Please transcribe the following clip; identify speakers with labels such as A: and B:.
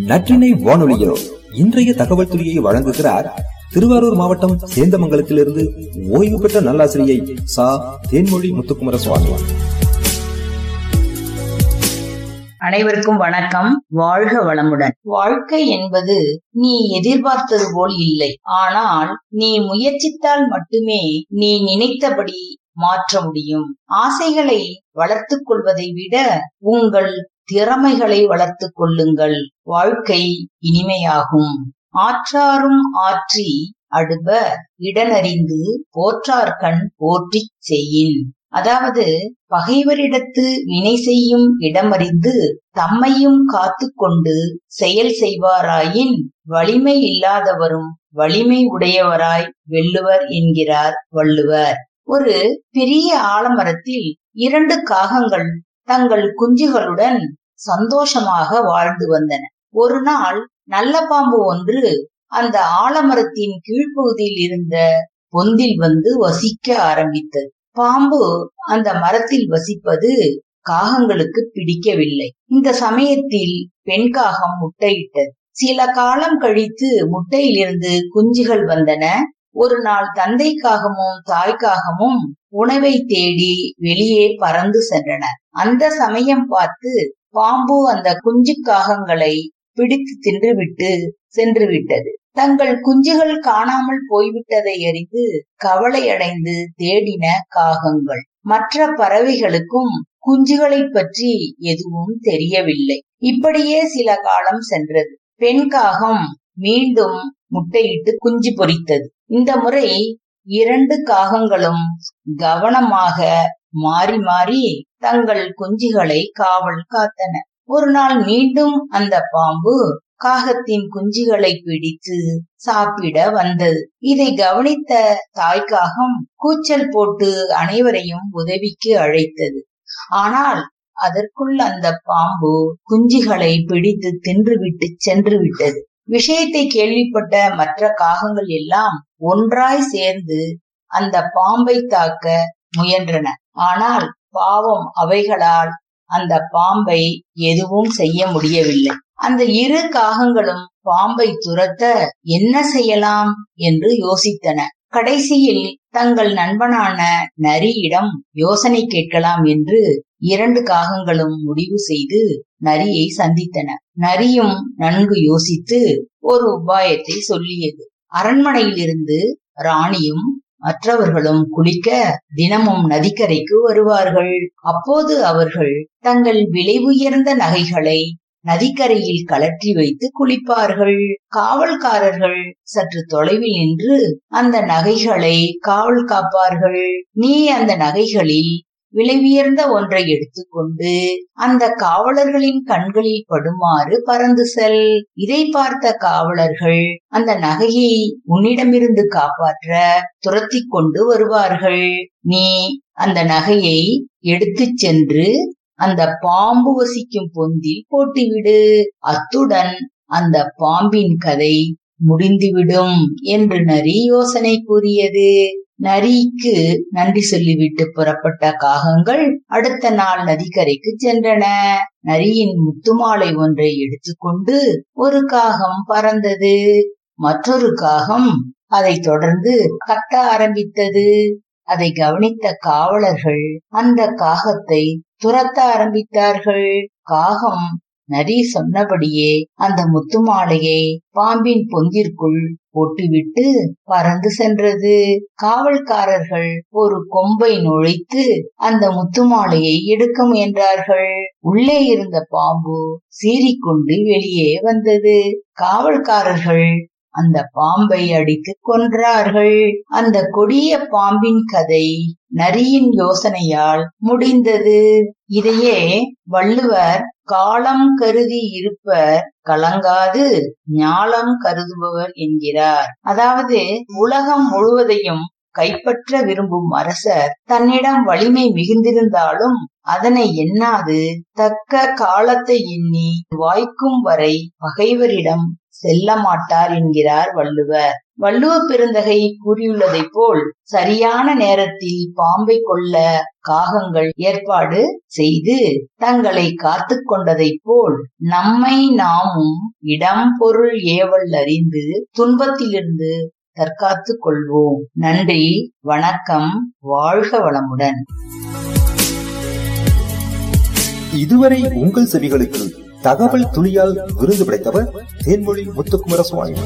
A: நற்றினை வானொலியோ இன்றைய தகவல் துறையை வழங்குகிறார் திருவாரூர் மாவட்டம் சேந்தமங்கலத்திலிருந்து ஓய்வு பெற்ற நல்லாசிரியை சா. தேன்மொழி முத்துக்குமர சுவாமி
B: அனைவருக்கும் வணக்கம். வாழ்க வளமுடன். வாழ்க்கை என்பது நீ எதிர்பார்த்தது போல் இல்லை. ஆனால் நீ முயற்சித்தால் மட்டுமே நீ நினைத்தபடி மாற்ற முடியும். ஆசைகளை வளர்த்துக் கொள்வதை விட உங்கள் திறமைகளை வளர்த்துக் கொள்ளுங்கள். வாழ்க்கை இனிமையாகும். ஆற்றாரும் ஆற்றி அடுப இடனறிந்து போற்றார்கண் போற்றிச் செய்யின். அதாவது பகைவரிடத்து வினை செய்யும் இடமறிந்து தம்மையும் காத்து கொண்டு செயல் செய்வாராயின் வலிமை இல்லாதவரும் வலிமை உடையவராய் வெல்லுவர் என்கிறார் வள்ளுவர். ஒரு பெரிய ஆலமரத்தில் இரண்டு காகங்கள் தங்கள் குஞ்சுகளுடன் சந்தோஷமாக வாழ்ந்து வந்தன. ஒரு நாள் நல்ல பாம்பு ஒன்று அந்த ஆலமரத்தின் கீழ்ப்பகுதியில் இருந்த பொந்தில் வந்து வசிக்க ஆரம்பித்தது. பாம்பு அந்த மரத்தில் வசிப்பது காகங்களுக்கு பிடிக்கவில்லை. இந்த சமயத்தில் பெண் காகம் முட்டையிட்டது சில காலம் கழித்து முட்டையிலிருந்து குஞ்சுகள் வந்தன. ஒரு நாள் தந்தைக்காகமும் தாய்க்காகமும் உணவை தேடி வெளியே பறந்து சென்றனர். அந்த சமயம் பார்த்து பாம்பு அந்த குஞ்சு காகங்களை பிடித்து தின்றுவிட்டு சென்று விட்டது தங்கள் குஞ்சுகள் காணாமல் போய்விட்டதை அறிந்து கவலையடைந்து தேடின காகங்கள். மற்ற பறவைகளுக்கும் குஞ்சுகளை பற்றி எதுவும் தெரியவில்லை. இப்படியே சில காலம் சென்றது. பெண் காகம் மீண்டும் முட்டையிட்டு குஞ்சு பொறித்தது. இந்த முறை இரண்டு காகங்களும் கவனமாக மாறி மாறி தங்கள் குஞ்சுகளை காவல் காத்தன. ஒரு நாள் மீண்டும் அந்த பாம்பு காகத்தின் குஞ்சுகளை பிடித்து சாப்பிட வந்தது. இதை கவனித்த தாய்க்காகம் கூச்சல் போட்டு அனைவரையும் உதவிக்கு அழைத்தது. ஆனால் அதற்குள் அந்த பாம்பு குஞ்சுகளை பிடித்து தின்றுவிட்டு சென்று விட்டது விஷயத்தை கேள்விப்பட்ட மற்ற காகங்கள் எல்லாம் ஒன்றாய் சேர்ந்து அந்த பாம்பை தாக்க முயன்றன. ஆனால் பாவம் அவைகளால் அந்த பாம்பை எதுவும் செய்ய முடியவில்லை. அந்த இரு காகங்களும் பாம்பை துரத்த என்ன செய்யலாம் என்று யோசித்தன. கடைசியில் தங்கள் நண்பனான நரியிடம் யோசனை கேட்கலாம் என்று இரண்டு காகங்களும் முடிவு செய்து நரியை சந்தித்தன. நரியும் நன்கு யோசித்து ஒரு உபாயத்தை சொல்லியது. அரண்மனையிலிருந்து ராணியும் மற்றவர்களும் குளிக்க தினமும் நதிக்கரைக்கு வருவார்கள். அப்போது அவர்கள் தங்கள் விலை உயர்ந்த நகைகளை நதிக்கரையில் கலற்றி வைத்து குளிப்பார்கள். காவல்காரர்கள் சற்று தொலைவில் நின்று அந்த நகைகளை காவல் காப்பார்கள். நீ அந்த நகைகளில் விலை உயர்ந்த ஒன்றை எடுத்துக்கொண்டு அந்த காவலர்களின் கண்களில் படுமாறு பறந்து செல். இதை பார்த்த காவலர்கள் அந்த நகையை உன்னிடமிருந்து காப்பாற்ற துரத்தி கொண்டு வருவார்கள். நீ அந்த நகையை எடுத்துச் சென்று அந்த பாம்பு வசிக்கும் பொந்தில் போட்டுவிடு. அத்துடன் அந்த பாம்பின் கதை முடிந்துவிடும் என்று நரி யோசனை கூறியது. நரிக்கு நன்றி சொல்லிவிட்டு புறப்பட்ட காகங்கள் அடுத்த நாள் நதிக்கரைக்கு சென்றன. நரியின் முத்துமாலை ஒன்றை எடுத்துக்கொண்டு ஒரு காகம் பறந்தது. மற்றொரு காகம் அதை தொடர்ந்து கத்த ஆரம்பித்தது. அதை கவனித்த காவலர்கள் அந்த காகத்தை துரத்த ஆரம்பித்தார்கள். காகம் நரி சொன்னபடியே அந்த முத்து மாலையை பாம்பின் பொந்திற்குள் போட்டுவிட்டு பறந்து சென்றது. காவல்காரர்கள் ஒரு கொம்பை நுழைத்து அந்த முத்துமாலையை எடுக்க முயன்றார்கள். உள்ளே இருந்த பாம்பு சீறிக்கொண்டு வெளியே வந்தது. காவல்காரர்கள் அந்த பாம்பை அடித்து கொன்றார்கள். அந்த கொடிய பாம்பின் கதை நரியின் யோசனையால் முடிந்தது. இதையே வள்ளுவர் காலம் கருதி இருப்பர் கலங்காது ஞாலம் கருதுபவர் என்கிறார். அதாவது உலகம் முழுவதையும் கைப்பற்ற விரும்பும் அரசர் தன்னிடம் வலிமை மிகுந்திருந்தாலும் அதனை எண்ணாது தக்க காலத்தை எண்ணி வாய்க்கும் வரை பகைவரிடம் செல்ல மாட்டார் என்கிறார் வள்ளுவர். வள்ளுவ பெருந்தகை கூறியுள்ளதைப் போல் சரியான நேரத்தில் பாம்பை கொள்ள காகங்கள் ஏற்பாடு செய்து தங்களை காத்து கொண்டதைப் போல் நம்மை நாமும் இடம் பொருள் ஏவல் அறிந்து துன்பத்திலிருந்து தற்காத்துக் கொள்வோம். நன்றி வணக்கம் வாழ்க வளமுடன்.
A: இதுவரை உங்கள் செவிகளுக்கு தகவல் துளியால் விருது படைத்தவர் தேன்மொழி முத்துக்குமரசுவாமி.